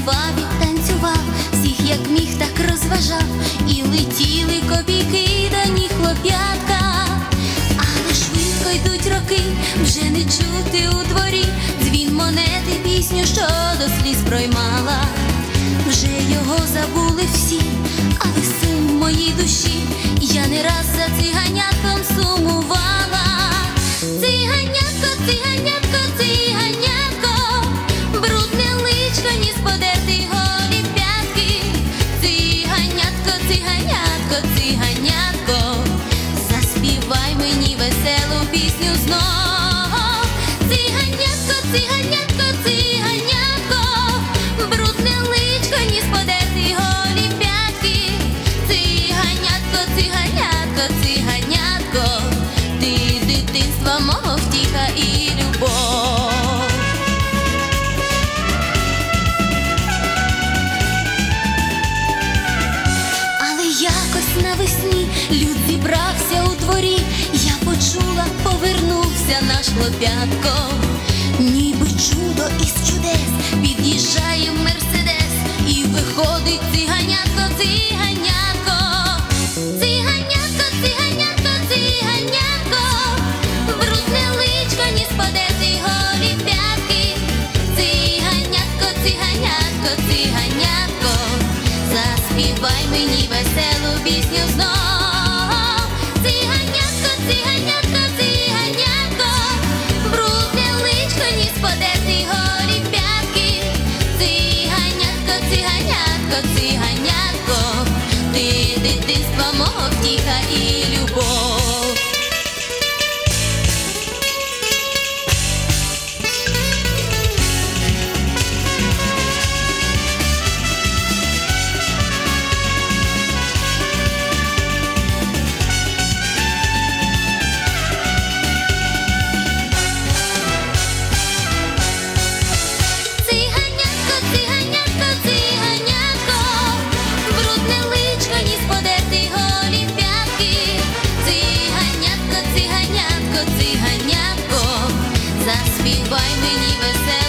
співав і танцював, всіх як міг, так розважав, і летіли кобіки, дані хлоп'ятка, але швидко йдуть роки, вже не чути у дворі. Дзвін монети, пісню, що до сліз проймала. Вже його забули всі, але син в моїй душі. Циганятко, циганятко, брудне личко, ні сподерти голі. Циганятко, циганятко, циганятко, ти дитинства мого втіха і любов. Але якось навесні люд зібрався у дворі, я почула, повернувся наш хлоп'ятко, ніби чудо із чудес, під'їжджає мерседес і виходить циганятко, циганятко, циганятко, циганятко, циганятко, брудне личко, ні спадети голі п'ятки, циганятко, циганятко, циганятко, заспівай мені веселу пісню знов. Мого и і любов. Циганятко, циганятко,